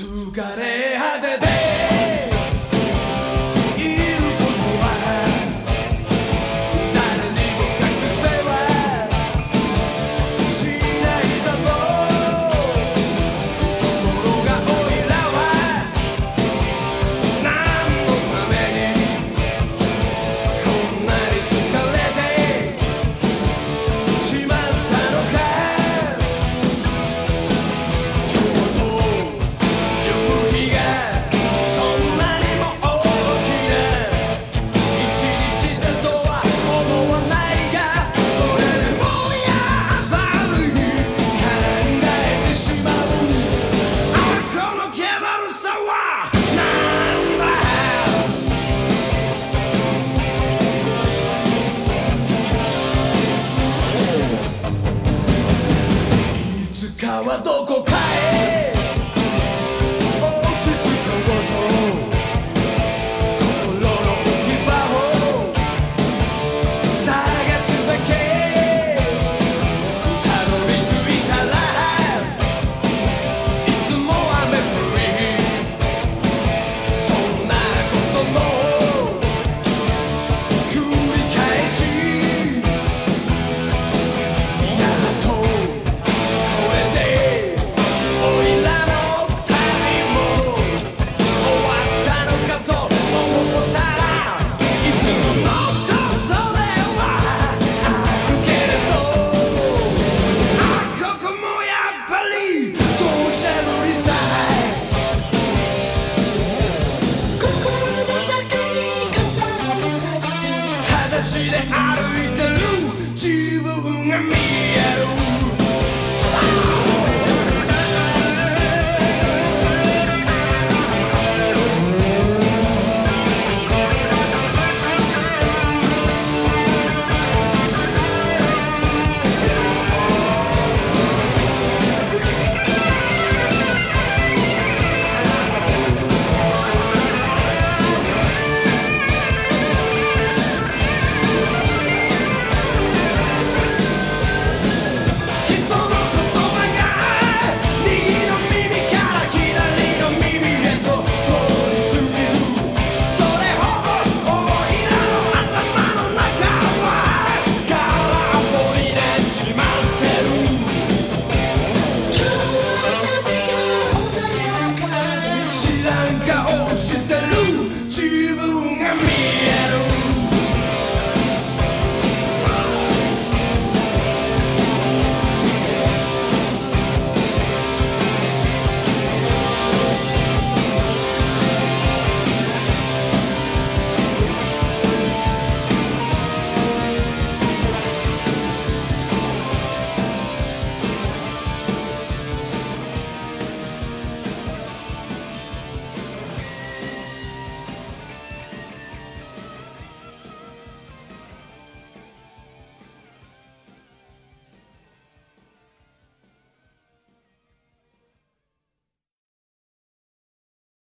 疲れ果てていてる自分が見え oceans